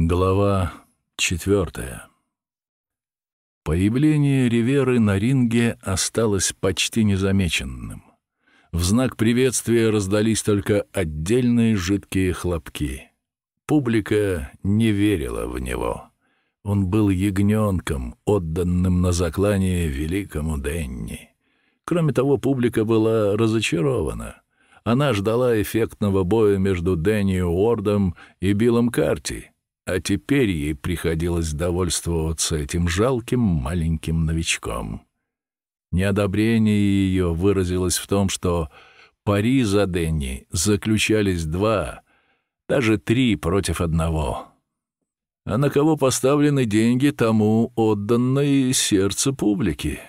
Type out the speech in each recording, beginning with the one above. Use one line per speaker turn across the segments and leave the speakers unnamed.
Глава четвертая. Появление Риверы на ринге осталось почти незамеченным. В знак приветствия раздались только отдельные жидкие хлопки. Публика не верила в него. Он был ягненком, отданным на заклание великому Денни. Кроме того, публика была разочарована. Она ждала эффектного боя между Дэнни Уордом и Биллом Карти — а теперь ей приходилось довольствоваться этим жалким маленьким новичком. Неодобрение ее выразилось в том, что пари за Денни заключались два, даже три против одного. А на кого поставлены деньги, тому отдано и сердце публики.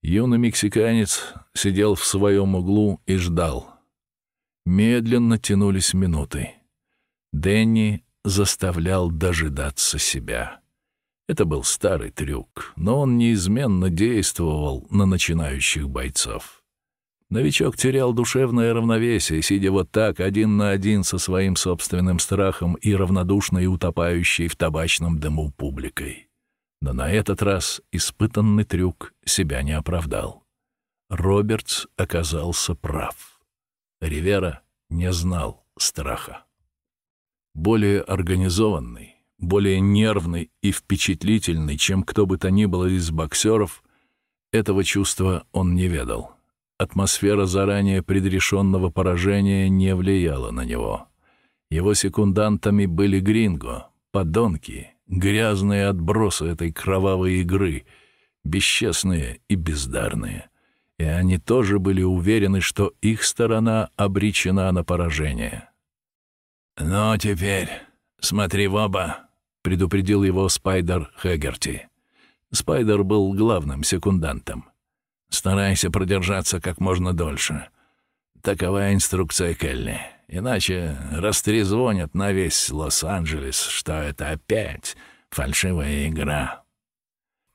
Юный мексиканец сидел в своем углу и ждал. Медленно тянулись минуты. Дэнни заставлял дожидаться себя. Это был старый трюк, но он неизменно действовал на начинающих бойцов. Новичок терял душевное равновесие, сидя вот так, один на один со своим собственным страхом и равнодушной утопающей в табачном дыму публикой. Но на этот раз испытанный трюк себя не оправдал. Робертс оказался прав. Ривера не знал страха более организованный, более нервный и впечатлительный, чем кто бы то ни было из боксеров, этого чувства он не ведал. Атмосфера заранее предрешенного поражения не влияла на него. Его секундантами были гринго, подонки, грязные отбросы этой кровавой игры, бесчестные и бездарные. И они тоже были уверены, что их сторона обречена на поражение. «Ну, теперь смотри в оба», — предупредил его Спайдер Хэггерти. Спайдер был главным секундантом. «Старайся продержаться как можно дольше. Такова инструкция Келли. Иначе растрезвонят на весь Лос-Анджелес, что это опять фальшивая игра».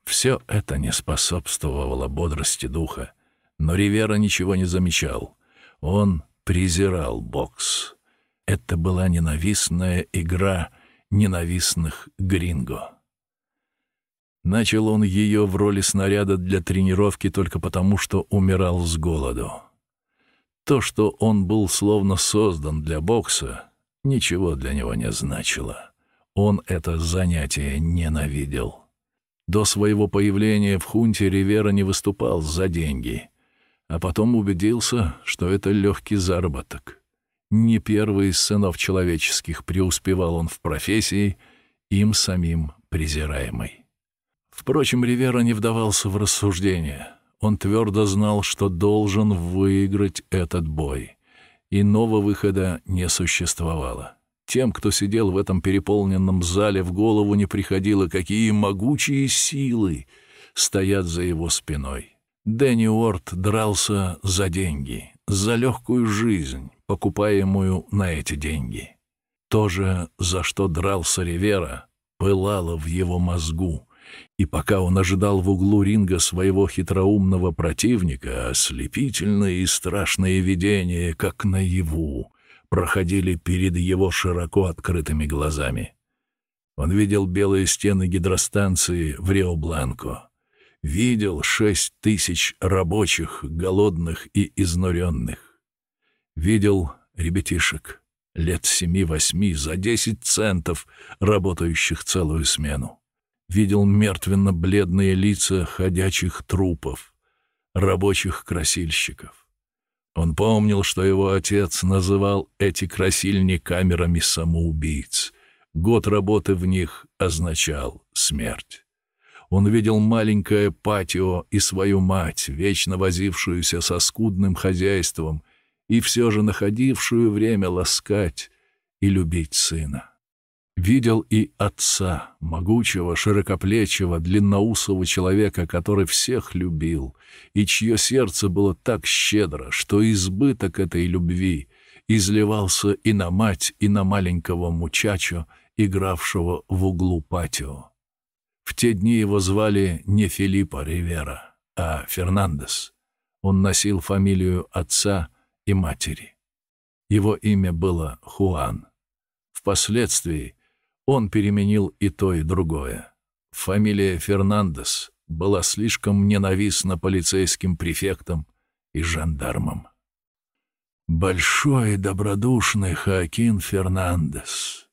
Все это не способствовало бодрости духа, но Ривера ничего не замечал. Он презирал бокс. Это была ненавистная игра ненавистных гринго. Начал он ее в роли снаряда для тренировки только потому, что умирал с голоду. То, что он был словно создан для бокса, ничего для него не значило. Он это занятие ненавидел. До своего появления в хунте Ривера не выступал за деньги, а потом убедился, что это легкий заработок. Не первый из сынов человеческих преуспевал он в профессии, им самим презираемой. Впрочем, Ривера не вдавался в рассуждения. Он твердо знал, что должен выиграть этот бой. Иного выхода не существовало. Тем, кто сидел в этом переполненном зале, в голову не приходило, какие могучие силы стоят за его спиной. Дэнни Уорд дрался за деньги, за легкую жизнь, покупаемую на эти деньги. То же, за что дрался Ривера, пылало в его мозгу, и пока он ожидал в углу ринга своего хитроумного противника, ослепительные и страшные видения, как наяву, проходили перед его широко открытыми глазами. Он видел белые стены гидростанции в Рио-Бланко, видел шесть тысяч рабочих, голодных и изнуренных, Видел ребятишек лет семи-восьми за десять центов, работающих целую смену. Видел мертвенно-бледные лица ходячих трупов, рабочих красильщиков. Он помнил, что его отец называл эти красильни камерами самоубийц. Год работы в них означал смерть. Он видел маленькое патио и свою мать, вечно возившуюся со скудным хозяйством и все же находившую время ласкать и любить сына. Видел и отца, могучего, широкоплечего, длинноусого человека, который всех любил, и чье сердце было так щедро, что избыток этой любви изливался и на мать, и на маленького мучачо, игравшего в углу патио. В те дни его звали не Филиппо Ривера, а Фернандес. Он носил фамилию отца — и матери. Его имя было Хуан. Впоследствии Он переменил и то, и другое. Фамилия Фернандес была слишком ненавистна полицейским префектам и жандармам. Большой и добродушный Хоакин Фернандес.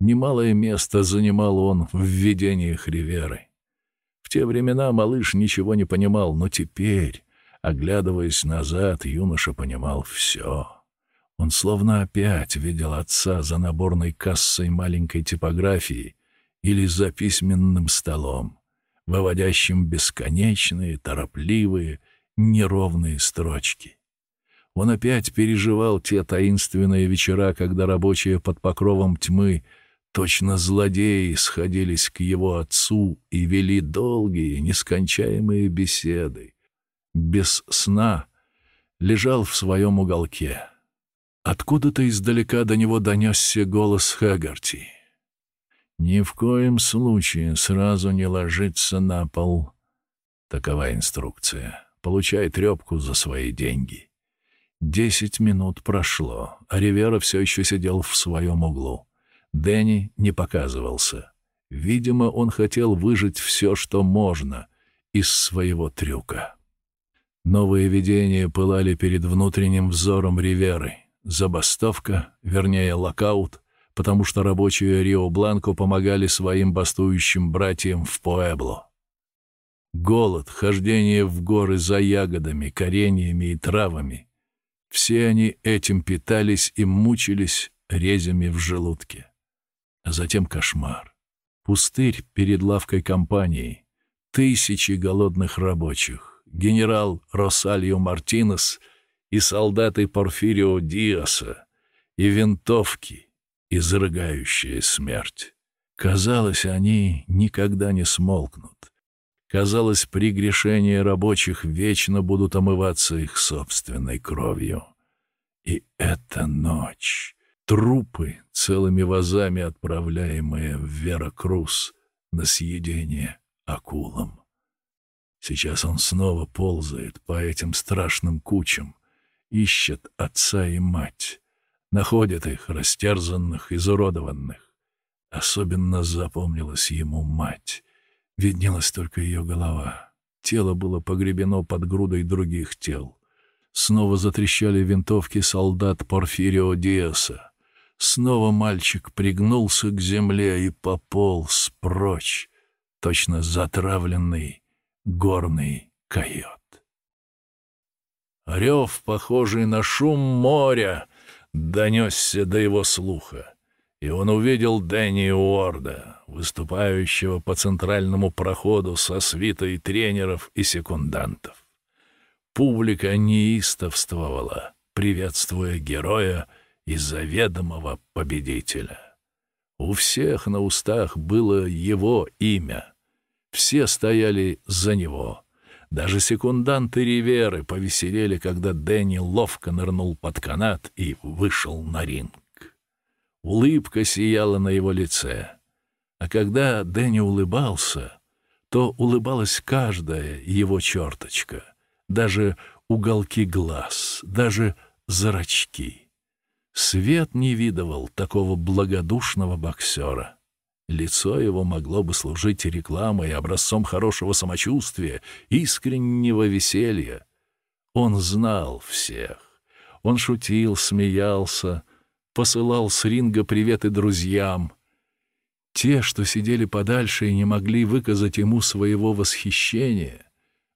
Немалое место занимал он в видениях Риверы. В те времена малыш ничего не понимал, но теперь, оглядываясь назад, юноша понимал все. Он словно опять видел отца за наборной кассой маленькой типографии или за письменным столом, выводящим бесконечные, торопливые, неровные строчки. Он опять переживал те таинственные вечера, когда рабочие под покровом тьмы, точно злодеи, сходились к его отцу и вели долгие, нескончаемые беседы. Без сна лежал в своем уголке. Откуда-то издалека до него донесся голос Хагарти. «Ни в коем случае сразу не ложиться на пол». Такова инструкция. Получай трепку за свои деньги. Десять минут прошло, а Ривера все еще сидел в своем углу. Дэнни не показывался. Видимо, он хотел выжить все, что можно, из своего трюка. Новые видения пылали перед внутренним взором Риверы — забастовка, вернее, локаут, потому что рабочие Рио-Бланко помогали своим бастующим братьям в Пуэбло. Голод, хождение в горы за ягодами, кореньями и травами — все они этим питались и мучились резями в желудке. А затем кошмар. Пустырь перед лавкой компании, тысячи голодных рабочих, генерал Росальо Мартинес — и солдаты Порфирио Диаса, и винтовки, изрыгающие смерть. Казалось, они никогда не смолкнут. Казалось, прегрешения рабочих вечно будут омываться их собственной кровью. И эта ночь, трупы, целыми вазами отправляемые в Веракрус на съедение акулам. Сейчас он снова ползает по этим страшным кучам, ищет отца и мать, находит их растерзанных, изуродованных. Особенно запомнилась ему мать. Виднелась только ее голова. Тело было погребено под грудой других тел. Снова затрещали винтовки солдат Порфирио Диаса. Снова мальчик пригнулся к земле и пополз прочь, точно затравленный горный койот. Рев, похожий на шум моря, донесся до его слуха, и он увидел Дэнни Уорда, выступающего по центральному проходу со свитой тренеров и секундантов. Публика неистовствовала, приветствуя героя и заведомого победителя. У всех на устах было его имя. Все стояли за него — даже секунданты Риверы повеселели, когда Дэнни ловко нырнул под канат и вышел на ринг. Улыбка сияла на его лице. А когда Дэнни улыбался, то улыбалась каждая его черточка, даже уголки глаз, даже зрачки. Свет не видывал такого благодушного боксера. Лицо его могло бы служить рекламой, образцом хорошего самочувствия, искреннего веселья. Он знал всех. Он шутил, смеялся, посылал с ринга приветы друзьям. Те, что сидели подальше и не могли выказать ему своего восхищения,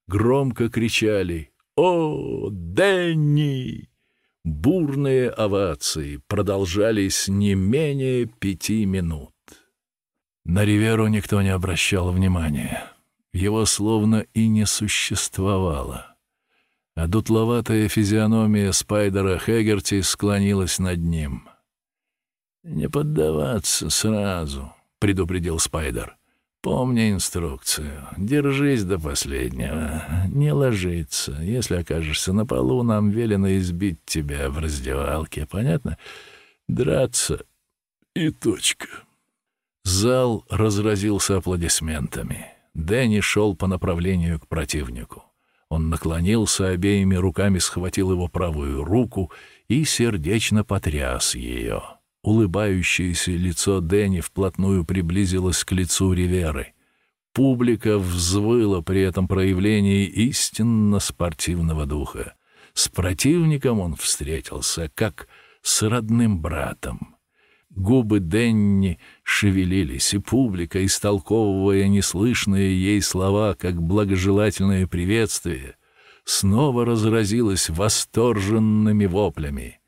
громко кричали «О, Дэнни!» Бурные овации продолжались не менее пяти минут. На Риверу никто не обращал внимания. Его словно и не существовало. А дутловатая физиономия Спайдера Хегерти склонилась над ним. «Не поддаваться сразу», — предупредил Спайдер. «Помни инструкцию. Держись до последнего. Не ложиться. Если окажешься на полу, нам велено избить тебя в раздевалке. Понятно? Драться и точка». Зал разразился аплодисментами. Дэнни шел по направлению к противнику. Он наклонился, обеими руками схватил его правую руку и сердечно потряс ее. улыбающееся лицо Дэнни вплотную приблизилось к лицу Риверы. Публика взвыла при этом проявлении истинно спортивного духа. С противником он встретился, как с родным братом. Губы Денни шевелились, и публика, истолковывая неслышные ей слова как благожелательное приветствие, снова разразилась восторженными воплями.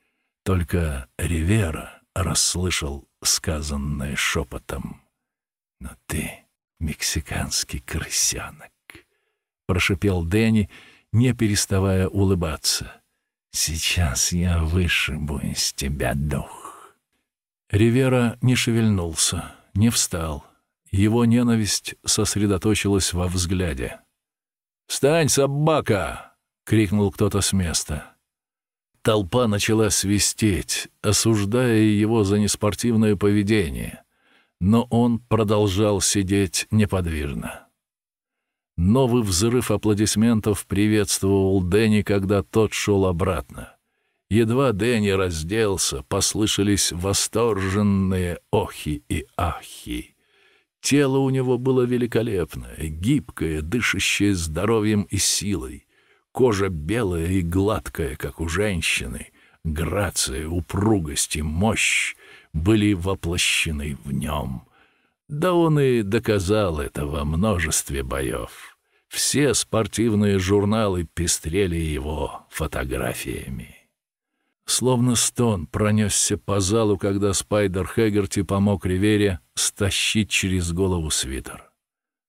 Только Ривера расслышал сказанное шепотом. «Но ты мексиканский крысенок», — прошипел Дэнни, не переставая улыбаться. «Сейчас я вышибу из тебя дух». Ривера не шевельнулся, не встал. Его ненависть сосредоточилась во взгляде. «Встань, собака!» — крикнул кто-то с места. Толпа начала свистеть, осуждая его за неспортивное поведение, но он продолжал сидеть неподвижно. Новый взрыв аплодисментов приветствовал Дэнни, когда тот шел обратно. Едва Дэнни разделся, послышались восторженные охи и ахи. Тело у него было великолепное, гибкое, дышащее здоровьем и силой. Кожа белая и гладкая, как у женщины. Грация, упругость и мощь были воплощены в нем. Да он и доказал это во множестве боев. Все спортивные журналы пестрели его фотографиями. Словно стон пронесся по залу, когда Спайдер Хэггерти помог Ривере стащить через голову свитер.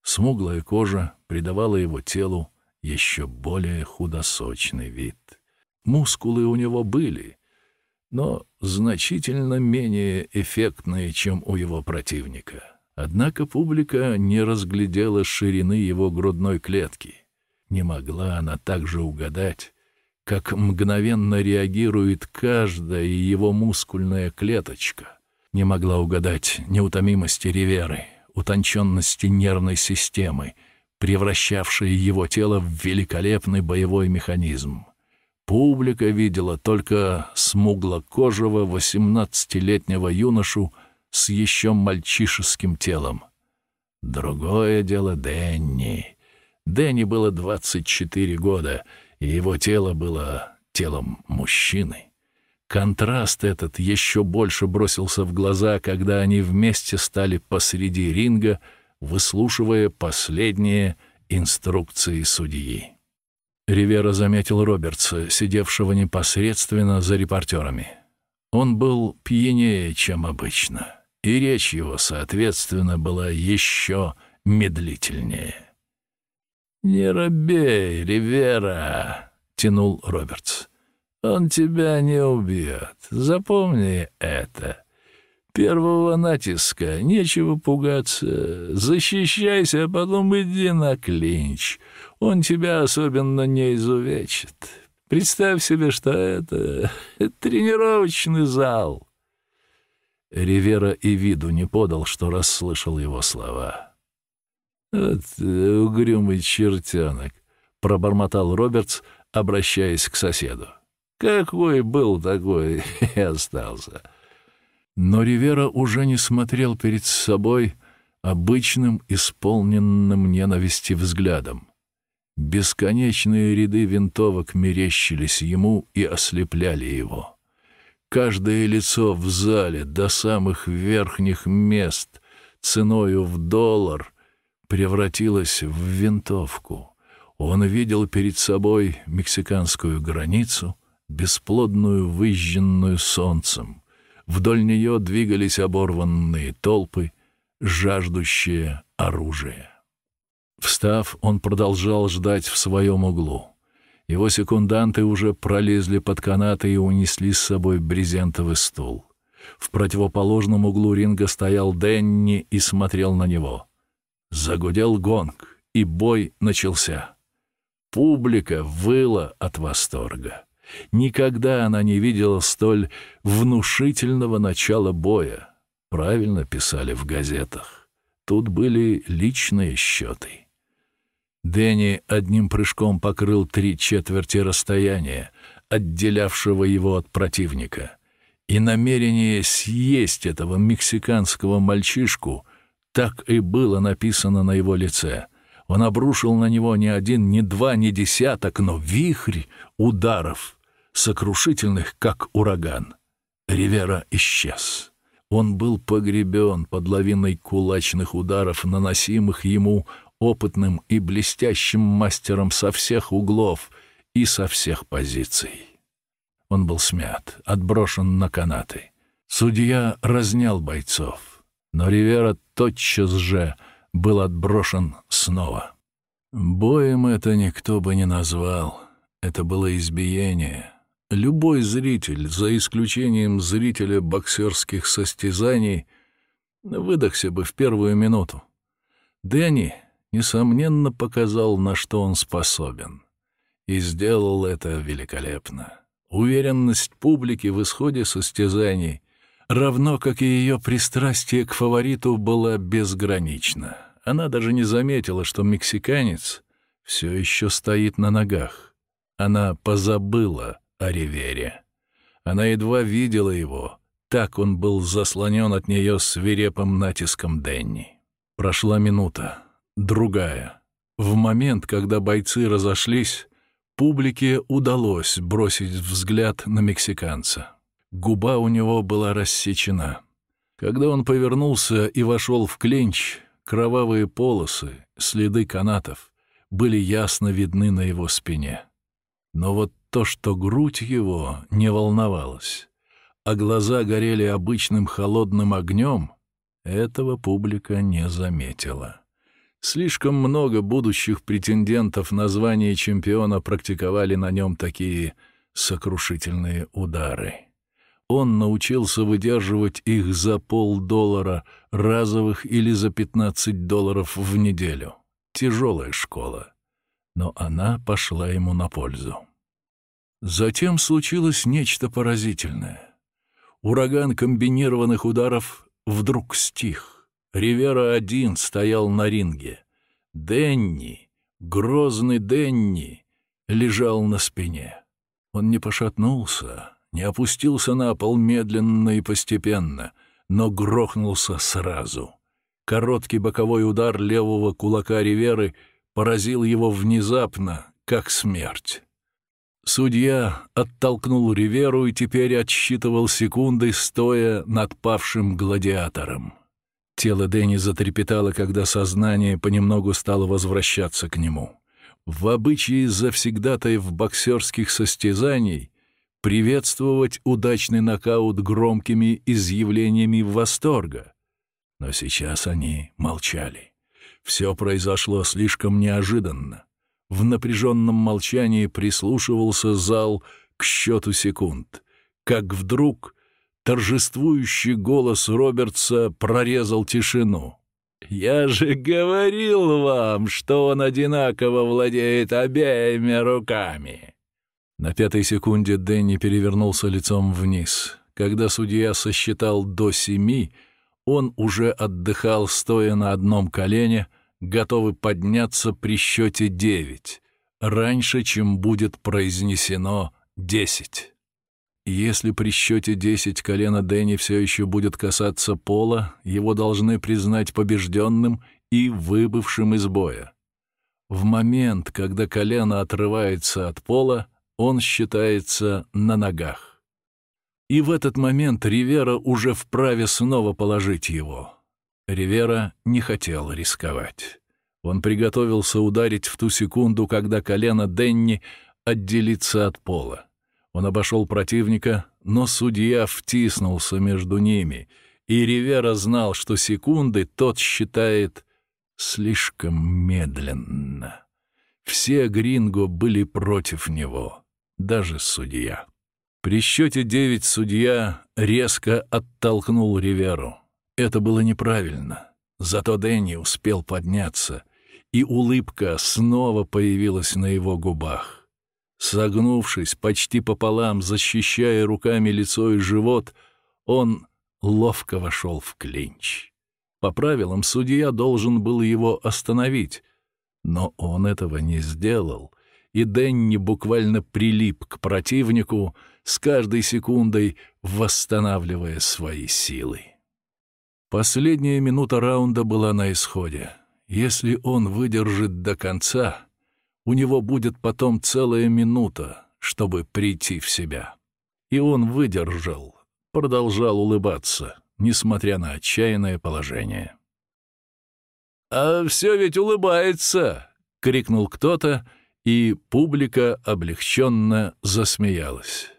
Смуглая кожа придавала его телу еще более худосочный вид. Мускулы у него были, но значительно менее эффектные, чем у его противника. Однако публика не разглядела ширины его грудной клетки. Не могла она также угадать, как мгновенно реагирует каждая его мускульная клеточка. Не могла угадать неутомимости Риверы, утонченности нервной системы, превращавшей его тело в великолепный боевой механизм. Публика видела только смуглокожего восемнадцатилетнего юношу с еще мальчишеским телом. Другое дело Дэнни. Дэнни было 24 года, и его тело было телом мужчины. Контраст этот еще больше бросился в глаза, когда они вместе стали посреди ринга, выслушивая последние инструкции судьи. Ривера заметил Робертса, сидевшего непосредственно за репортерами. Он был пьянее, чем обычно и речь его, соответственно, была еще медлительнее. «Не робей, Ривера!» — тянул Робертс. «Он тебя не убьет. Запомни это. Первого натиска нечего пугаться. Защищайся, а потом иди на клинч. Он тебя особенно не изувечит. Представь себе, что это тренировочный зал». Ривера и виду не подал, что расслышал его слова. «Вот угрюмый чертенок», — пробормотал Робертс, обращаясь к соседу. «Какой был, такой и остался». Но Ривера уже не смотрел перед собой обычным, исполненным ненависти взглядом. Бесконечные ряды винтовок мерещились ему и ослепляли его. Каждое лицо в зале до самых верхних мест ценою в доллар превратилось в винтовку. Он видел перед собой мексиканскую границу, бесплодную, выжженную солнцем. Вдоль нее двигались оборванные толпы, жаждущие оружия. Встав, он продолжал ждать в своем углу. Его секунданты уже пролезли под канаты и унесли с собой брезентовый стул. В противоположном углу ринга стоял Денни и смотрел на него. Загудел гонг, и бой начался. Публика выла от восторга. Никогда она не видела столь внушительного начала боя. Правильно писали в газетах. Тут были личные счеты. Дэнни одним прыжком покрыл три четверти расстояния, отделявшего его от противника. И намерение съесть этого мексиканского мальчишку так и было написано на его лице. Он обрушил на него не один, не два, не десяток, но вихрь ударов, сокрушительных, как ураган. Ривера исчез. Он был погребен под лавиной кулачных ударов, наносимых ему опытным и блестящим мастером со всех углов и со всех позиций. Он был смят, отброшен на канаты. Судья разнял бойцов, но Ривера тотчас же был отброшен снова. Боем это никто бы не назвал. Это было избиение. Любой зритель, за исключением зрителя боксерских состязаний, выдохся бы в первую минуту. Дэнни, несомненно, показал, на что он способен. И сделал это великолепно. Уверенность публики в исходе состязаний, равно как и ее пристрастие к фавориту, была безгранична. Она даже не заметила, что мексиканец все еще стоит на ногах. Она позабыла о Ривере. Она едва видела его, так он был заслонен от нее свирепым натиском Денни. Прошла минута, другая. В момент, когда бойцы разошлись, Публике удалось бросить взгляд на мексиканца. Губа у него была рассечена. Когда он повернулся и вошел в клинч, кровавые полосы, следы канатов были ясно видны на его спине. Но вот то, что грудь его не волновалась, а глаза горели обычным холодным огнем, этого публика не заметила. Слишком много будущих претендентов на звание чемпиона практиковали на нем такие сокрушительные удары. Он научился выдерживать их за полдоллара разовых или за 15 долларов в неделю. Тяжелая школа. Но она пошла ему на пользу. Затем случилось нечто поразительное. Ураган комбинированных ударов вдруг стих. Ривера один стоял на ринге. Денни, грозный Денни, лежал на спине. Он не пошатнулся, не опустился на пол медленно и постепенно, но грохнулся сразу. Короткий боковой удар левого кулака Риверы поразил его внезапно, как смерть. Судья оттолкнул Риверу и теперь отсчитывал секунды, стоя над павшим гладиатором. Тело Дэнни затрепетало, когда сознание понемногу стало возвращаться к нему. В обычае завсегдатаев боксерских состязаний приветствовать удачный нокаут громкими изъявлениями восторга. Но сейчас они молчали. Все произошло слишком неожиданно. В напряженном молчании прислушивался зал к счету секунд. Как вдруг торжествующий голос Робертса прорезал тишину. «Я же говорил вам, что он одинаково владеет обеими руками!» На пятой секунде Дэнни перевернулся лицом вниз. Когда судья сосчитал до семи, он уже отдыхал, стоя на одном колене, готовый подняться при счете девять, раньше, чем будет произнесено десять. Если при счете 10 колено Дэнни все еще будет касаться пола, его должны признать побежденным и выбывшим из боя. В момент, когда колено отрывается от пола, он считается на ногах. И в этот момент Ривера уже вправе снова положить его. Ривера не хотел рисковать. Он приготовился ударить в ту секунду, когда колено Денни отделится от пола. Он обошел противника, но судья втиснулся между ними, и Ривера знал, что секунды тот считает слишком медленно. Все гринго были против него, даже судья. При счете девять судья резко оттолкнул Риверу. Это было неправильно. Зато Дэнни успел подняться, и улыбка снова появилась на его губах. Согнувшись почти пополам, защищая руками лицо и живот, он ловко вошел в клинч. По правилам, судья должен был его остановить, но он этого не сделал, и Денни буквально прилип к противнику, с каждой секундой восстанавливая свои силы. Последняя минута раунда была на исходе. Если он выдержит до конца, у него будет потом целая минута, чтобы прийти в себя. И он выдержал, продолжал улыбаться, несмотря на отчаянное положение. «А все ведь улыбается!» — крикнул кто-то, и публика облегченно засмеялась.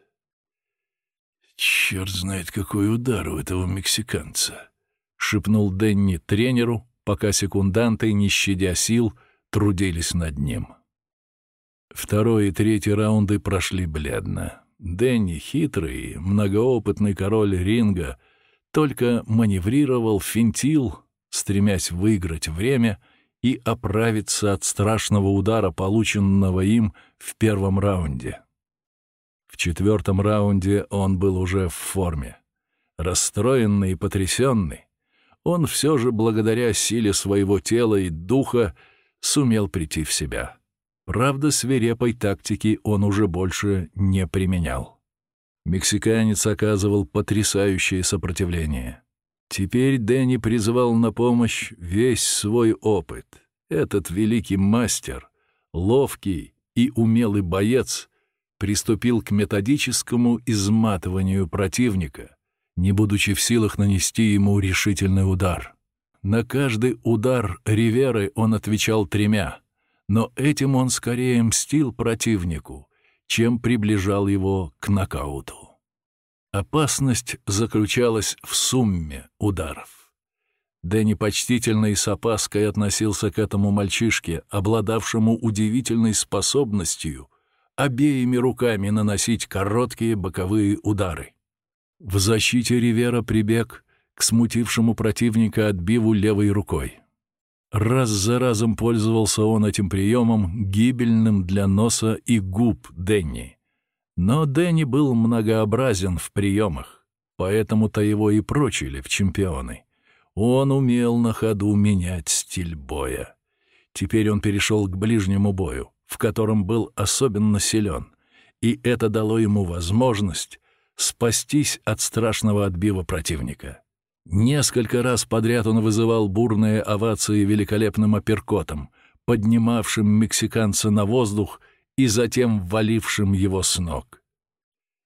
«Черт знает, какой удар у этого мексиканца!» — шепнул Денни тренеру, пока секунданты, не щадя сил, трудились над ним. Второй и третий раунды прошли бледно. Дэнни, хитрый, многоопытный король ринга, только маневрировал, финтил, стремясь выиграть время и оправиться от страшного удара, полученного им в первом раунде. В четвертом раунде он был уже в форме. Расстроенный и потрясенный, он все же, благодаря силе своего тела и духа, сумел прийти в себя. Правда, свирепой тактики он уже больше не применял. Мексиканец оказывал потрясающее сопротивление. Теперь Дэнни призывал на помощь весь свой опыт. Этот великий мастер, ловкий и умелый боец, приступил к методическому изматыванию противника, не будучи в силах нанести ему решительный удар. На каждый удар Риверы он отвечал тремя — но этим он скорее мстил противнику, чем приближал его к нокауту. Опасность заключалась в сумме ударов. Дэнни почтительно и с опаской относился к этому мальчишке, обладавшему удивительной способностью обеими руками наносить короткие боковые удары. В защите Ривера прибег к смутившему противника отбиву левой рукой. Раз за разом пользовался он этим приемом, гибельным для носа и губ Денни. Но Денни был многообразен в приемах, поэтому-то его и прочили в чемпионы. Он умел на ходу менять стиль боя. Теперь он перешел к ближнему бою, в котором был особенно силен, и это дало ему возможность спастись от страшного отбива противника. Несколько раз подряд он вызывал бурные овации великолепным апперкотом, поднимавшим мексиканца на воздух и затем валившим его с ног.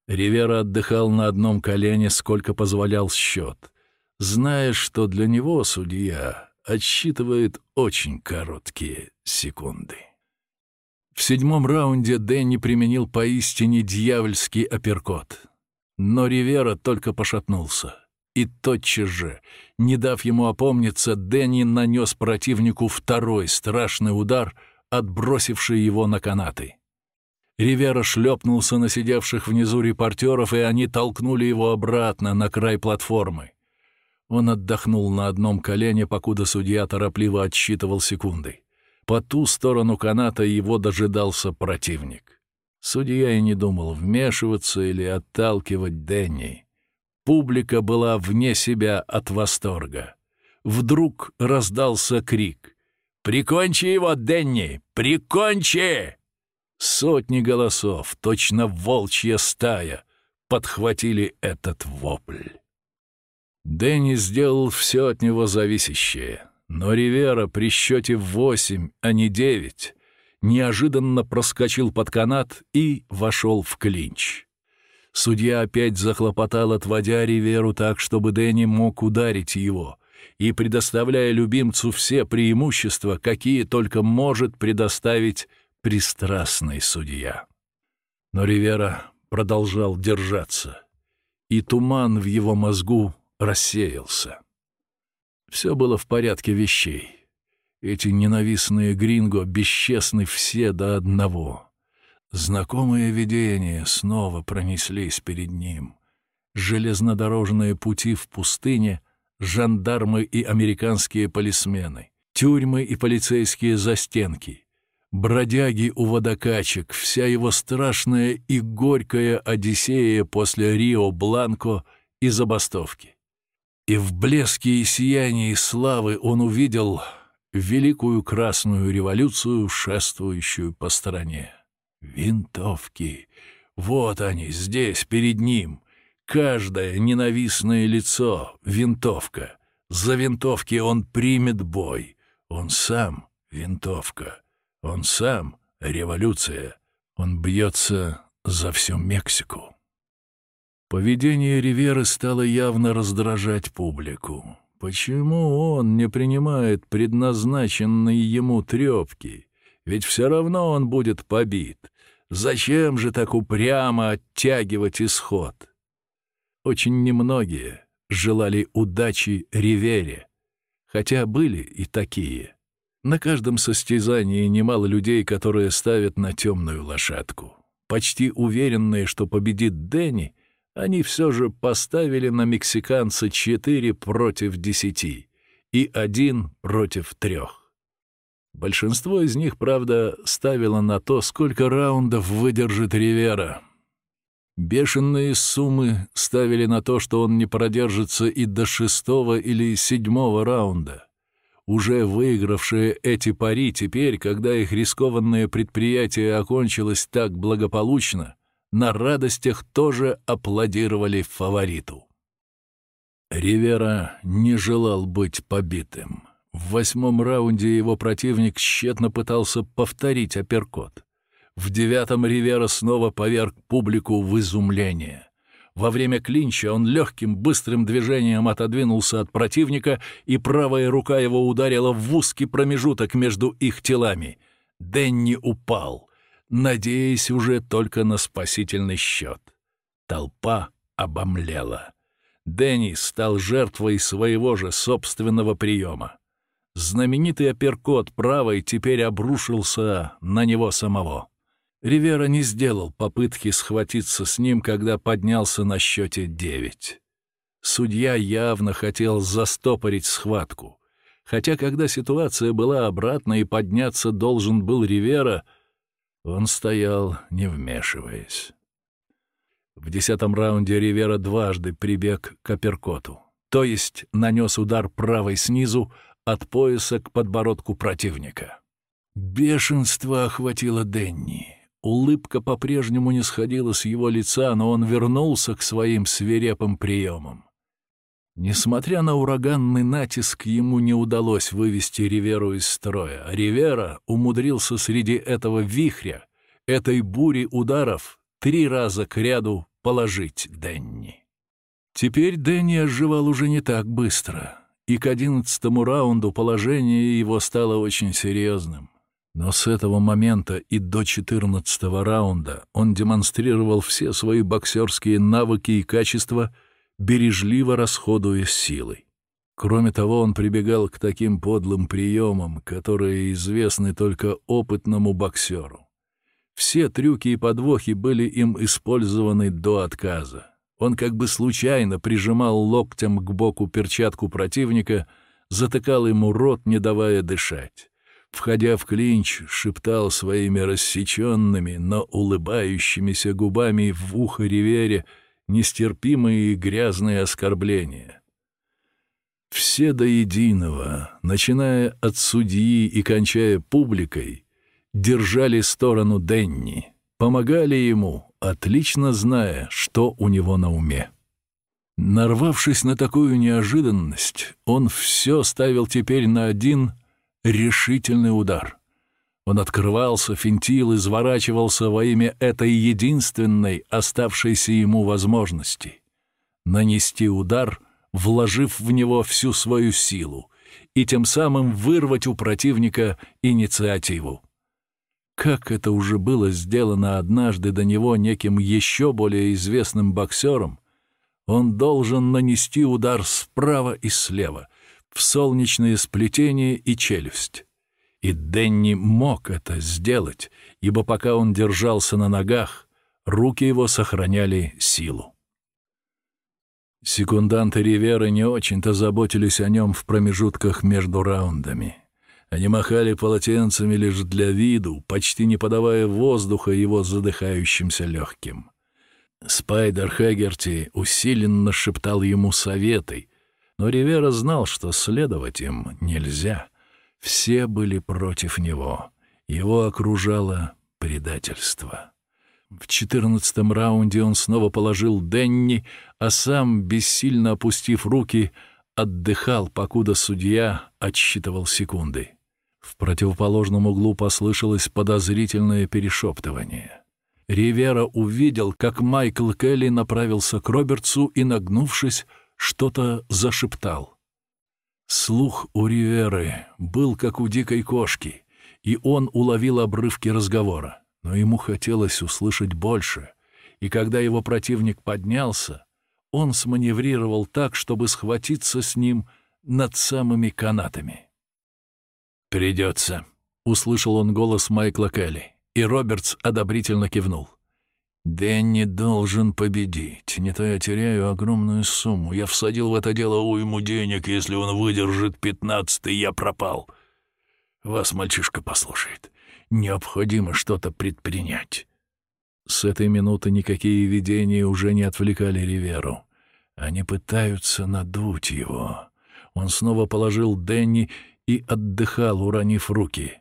Ривера отдыхал на одном колене, сколько позволял счет, зная, что для него судья отсчитывает очень короткие секунды. В седьмом раунде Дэнни применил поистине дьявольский апперкот, но Ривера только пошатнулся — и тотчас же, не дав ему опомниться, Дэнни нанес противнику второй страшный удар, отбросивший его на канаты. Ривера шлепнулся на сидевших внизу репортеров, и они толкнули его обратно на край платформы. Он отдохнул на одном колене, покуда судья торопливо отсчитывал секунды. По ту сторону каната его дожидался противник. Судья и не думал вмешиваться или отталкивать Дэнни. Публика была вне себя от восторга. Вдруг раздался крик. «Прикончи его, Денни! Прикончи!» Сотни голосов, точно волчья стая, подхватили этот вопль. Дэнни сделал все от него зависящее, но Ривера при счете восемь, а не девять, неожиданно проскочил под канат и вошел в клинч. Судья опять захлопотал, отводя Риверу так, чтобы Дэнни мог ударить его, и предоставляя любимцу все преимущества, какие только может предоставить пристрастный судья. Но Ривера продолжал держаться, и туман в его мозгу рассеялся. Все было в порядке вещей. Эти ненавистные гринго бесчестны все до одного — Знакомые видения снова пронеслись перед ним. Железнодорожные пути в пустыне, жандармы и американские полисмены, тюрьмы и полицейские застенки, бродяги у водокачек, вся его страшная и горькая Одиссея после Рио-Бланко и забастовки. И в блеске и сиянии славы он увидел великую красную революцию, шествующую по стране. Винтовки! Вот они, здесь, перед ним. Каждое ненавистное лицо — винтовка. За винтовки он примет бой. Он сам — винтовка. Он сам — революция. Он бьется за всю Мексику. Поведение Риверы стало явно раздражать публику. Почему он не принимает предназначенные ему трепки? Ведь все равно он будет побит. Зачем же так упрямо оттягивать исход? Очень немногие желали удачи Ривере, хотя были и такие. На каждом состязании немало людей, которые ставят на темную лошадку. Почти уверенные, что победит Дэнни, они все же поставили на мексиканца 4 против 10 и один против трех. Большинство из них, правда, ставило на то, сколько раундов выдержит Ривера. Бешеные суммы ставили на то, что он не продержится и до шестого или седьмого раунда. Уже выигравшие эти пари теперь, когда их рискованное предприятие окончилось так благополучно, на радостях тоже аплодировали фавориту. Ривера не желал быть побитым. В восьмом раунде его противник тщетно пытался повторить апперкот. В девятом Ривера снова поверг публику в изумление. Во время клинча он легким, быстрым движением отодвинулся от противника, и правая рука его ударила в узкий промежуток между их телами. Денни упал, надеясь уже только на спасительный счет. Толпа обомлела. Дэнни стал жертвой своего же собственного приема. Знаменитый апперкот правой теперь обрушился на него самого. Ривера не сделал попытки схватиться с ним, когда поднялся на счете девять. Судья явно хотел застопорить схватку. Хотя, когда ситуация была обратна и подняться должен был Ривера, он стоял, не вмешиваясь. В десятом раунде Ривера дважды прибег к апперкоту, то есть нанес удар правой снизу, от пояса к подбородку противника. Бешенство охватило Денни. Улыбка по-прежнему не сходила с его лица, но он вернулся к своим свирепым приемам. Несмотря на ураганный натиск, ему не удалось вывести Риверу из строя. Ривера умудрился среди этого вихря, этой бури ударов, три раза к ряду положить Денни. Теперь Дэнни оживал уже не так быстро и к одиннадцатому раунду положение его стало очень серьезным. Но с этого момента и до четырнадцатого раунда он демонстрировал все свои боксерские навыки и качества, бережливо расходуя силой. Кроме того, он прибегал к таким подлым приемам, которые известны только опытному боксеру. Все трюки и подвохи были им использованы до отказа. Он как бы случайно прижимал локтем к боку перчатку противника, затыкал ему рот, не давая дышать. Входя в клинч, шептал своими рассеченными, но улыбающимися губами в ухо Ривере нестерпимые и грязные оскорбления. Все до единого, начиная от судьи и кончая публикой, держали сторону Денни, помогали ему, отлично зная, что у него на уме. Нарвавшись на такую неожиданность, он все ставил теперь на один решительный удар. Он открывался, финтил, изворачивался во имя этой единственной оставшейся ему возможности — нанести удар, вложив в него всю свою силу, и тем самым вырвать у противника инициативу. Как это уже было сделано однажды до него неким еще более известным боксером, он должен нанести удар справа и слева, в солнечное сплетение и челюсть. И Денни мог это сделать, ибо пока он держался на ногах, руки его сохраняли силу. Секунданты Ривера не очень-то заботились о нем в промежутках между раундами. Они махали полотенцами лишь для виду, почти не подавая воздуха его задыхающимся легким. Спайдер Хэггерти усиленно шептал ему советы, но Ривера знал, что следовать им нельзя. Все были против него. Его окружало предательство. В четырнадцатом раунде он снова положил Денни, а сам, бессильно опустив руки, отдыхал, покуда судья отсчитывал секунды. В противоположном углу послышалось подозрительное перешептывание. Ривера увидел, как Майкл Келли направился к Робертсу и, нагнувшись, что-то зашептал. Слух у Риверы был как у дикой кошки, и он уловил обрывки разговора, но ему хотелось услышать больше, и когда его противник поднялся, он сманеврировал так, чтобы схватиться с ним над самыми канатами. «Придется», — услышал он голос Майкла Келли, и Робертс одобрительно кивнул. «Дэнни должен победить. Не то я теряю огромную сумму. Я всадил в это дело уйму денег. Если он выдержит пятнадцатый, я пропал. Вас мальчишка послушает. Необходимо что-то предпринять». С этой минуты никакие видения уже не отвлекали Риверу. Они пытаются надуть его. Он снова положил Дэнни и отдыхал, уронив руки.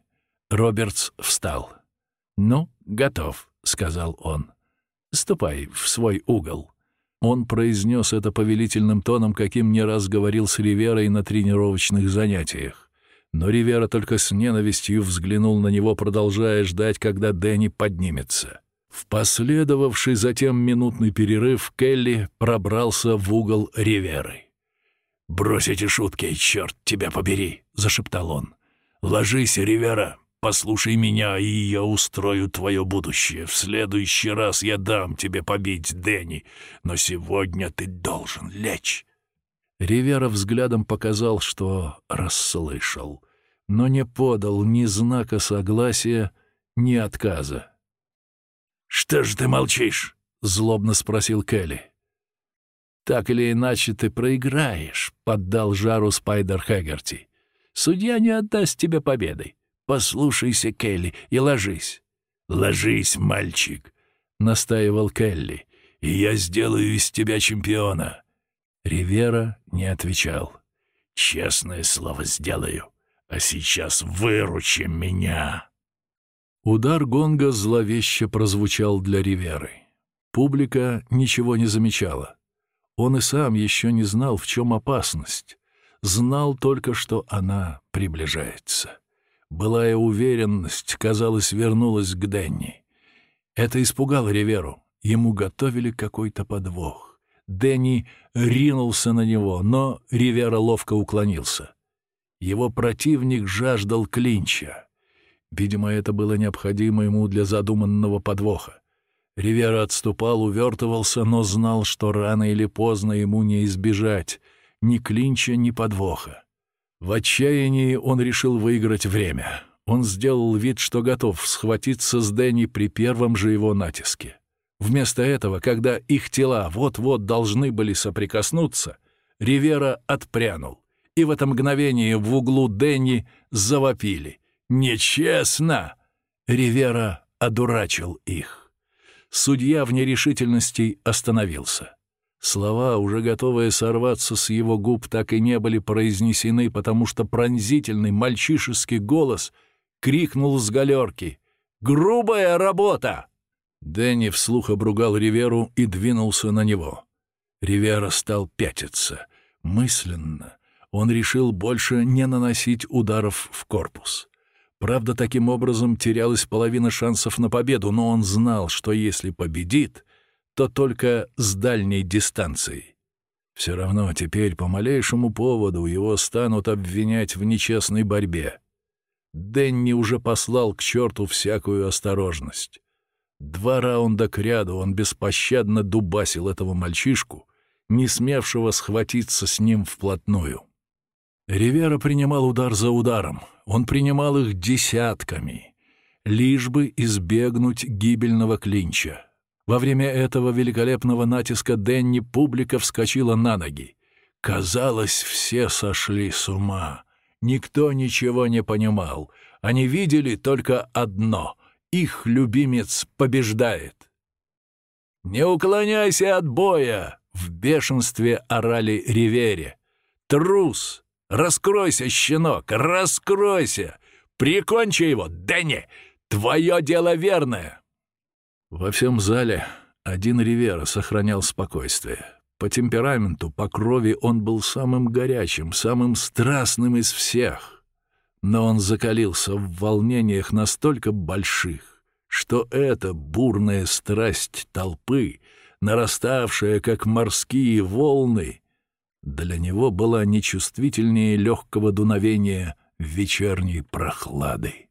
Робертс встал. «Ну, готов», — сказал он. Ступай в свой угол». Он произнес это повелительным тоном, каким не раз говорил с Риверой на тренировочных занятиях. Но Ривера только с ненавистью взглянул на него, продолжая ждать, когда Дэнни поднимется. В последовавший затем минутный перерыв Келли пробрался в угол Риверы. «Брось эти шутки, черт тебя побери!» — зашептал он. «Ложись, Ривера, Послушай меня, и я устрою твое будущее. В следующий раз я дам тебе побить Дэнни, но сегодня ты должен лечь». Ривера взглядом показал, что расслышал, но не подал ни знака согласия, ни отказа. «Что же ты молчишь?» — злобно спросил Келли. «Так или иначе ты проиграешь», — поддал жару Спайдер Хэггерти. «Судья не отдаст тебе победы. Послушайся, Келли, и ложись. Ложись, мальчик, настаивал Келли, и я сделаю из тебя чемпиона. Ривера не отвечал. Честное слово сделаю. А сейчас выручи меня. Удар гонга зловеще прозвучал для Риверы. Публика ничего не замечала. Он и сам еще не знал, в чем опасность. Знал только, что она приближается. Былая уверенность, казалось, вернулась к Дэнни. Это испугало Риверу. Ему готовили какой-то подвох. Дэнни ринулся на него, но Ривера ловко уклонился. Его противник жаждал клинча. Видимо, это было необходимо ему для задуманного подвоха. Ривера отступал, увертывался, но знал, что рано или поздно ему не избежать ни клинча, ни подвоха. В отчаянии он решил выиграть время. Он сделал вид, что готов схватиться с Дэнни при первом же его натиске. Вместо этого, когда их тела вот-вот должны были соприкоснуться, Ривера отпрянул, и в это мгновение в углу Дэнни завопили. «Нечестно!» Ривера одурачил их. Судья в нерешительности остановился. Слова, уже готовые сорваться с его губ, так и не были произнесены, потому что пронзительный мальчишеский голос крикнул с галерки «Грубая работа!» Дэнни вслух обругал Риверу и двинулся на него. Ривера стал пятиться. Мысленно он решил больше не наносить ударов в корпус. Правда, таким образом терялась половина шансов на победу, но он знал, что если победит, то только с дальней дистанции. Все равно теперь по малейшему поводу его станут обвинять в нечестной борьбе. Дэнни уже послал к черту всякую осторожность. Два раунда к ряду он беспощадно дубасил этого мальчишку, не смевшего схватиться с ним вплотную. Ривера принимал удар за ударом, он принимал их десятками, лишь бы избегнуть гибельного клинча. Во время этого великолепного натиска Денни публика вскочила на ноги. Казалось, все сошли с ума. Никто ничего не понимал. Они видели только одно — их любимец побеждает. «Не уклоняйся от боя!» — в бешенстве орали Ривере. «Трус! Раскройся, щенок! Раскройся! Прикончи его, Дэнни! Твое дело верное!» Во всем зале один Ривера сохранял спокойствие. По темпераменту, по крови он был самым горячим, самым страстным из всех. Но он закалился в волнениях настолько больших, что эта бурная страсть толпы, нараставшая, как морские волны, для него была нечувствительнее легкого дуновения вечерней прохлады.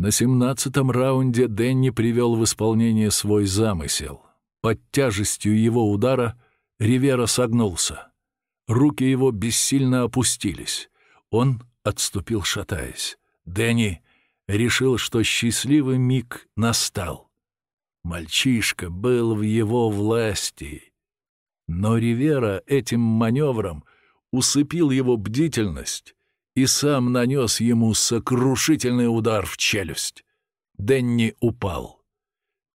На семнадцатом раунде Дэнни привел в исполнение свой замысел. Под тяжестью его удара Ривера согнулся. Руки его бессильно опустились. Он отступил, шатаясь. Дэнни решил, что счастливый миг настал. Мальчишка был в его власти. Но Ривера этим маневром усыпил его бдительность и сам нанес ему сокрушительный удар в челюсть. Денни упал.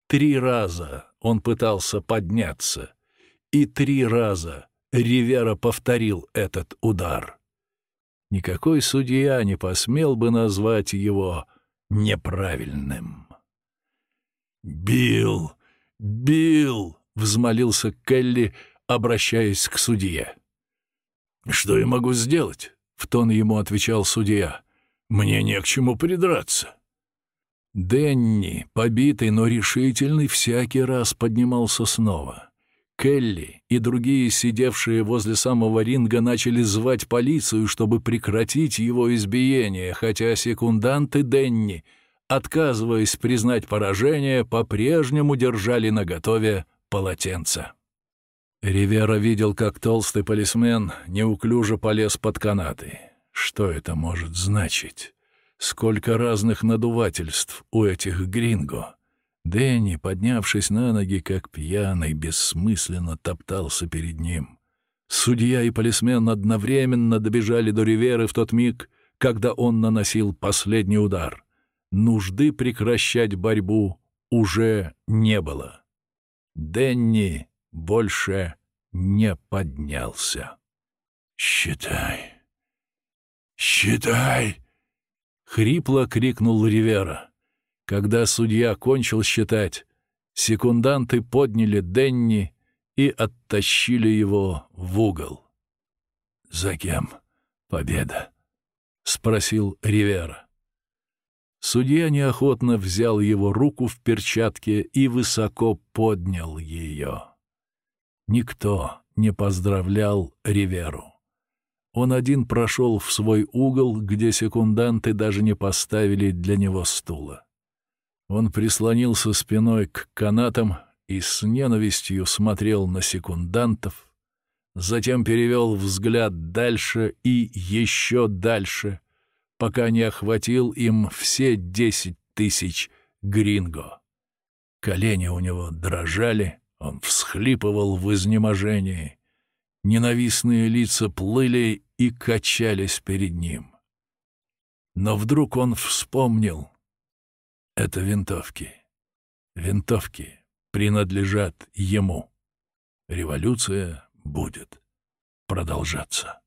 Три раза он пытался подняться, и три раза Ривера повторил этот удар. Никакой судья не посмел бы назвать его неправильным. «Билл! Билл!» — взмолился Келли, обращаясь к судье. «Что я могу сделать?» — в тон ему отвечал судья. «Мне не к чему придраться». Денни, побитый, но решительный, всякий раз поднимался снова. Келли и другие, сидевшие возле самого ринга, начали звать полицию, чтобы прекратить его избиение, хотя секунданты Денни, отказываясь признать поражение, по-прежнему держали наготове полотенца. Ривера видел, как толстый полисмен неуклюже полез под канаты. Что это может значить? Сколько разных надувательств у этих гринго! Дэнни, поднявшись на ноги, как пьяный, бессмысленно топтался перед ним. Судья и полисмен одновременно добежали до Риверы в тот миг, когда он наносил последний удар. Нужды прекращать борьбу уже не было. Дэнни больше не поднялся. «Считай! Считай!» — хрипло крикнул Ривера. Когда судья кончил считать, секунданты подняли Денни и оттащили его в угол. «За кем победа?» — спросил Ривера. Судья неохотно взял его руку в перчатке и высоко поднял ее. Никто не поздравлял Риверу. Он один прошел в свой угол, где секунданты даже не поставили для него стула. Он прислонился спиной к канатам и с ненавистью смотрел на секундантов, затем перевел взгляд дальше и еще дальше, пока не охватил им все десять тысяч гринго. Колени у него дрожали, он всхлипывал в изнеможении. Ненавистные лица плыли и качались перед ним. Но вдруг он вспомнил. Это винтовки. Винтовки принадлежат ему. Революция будет продолжаться.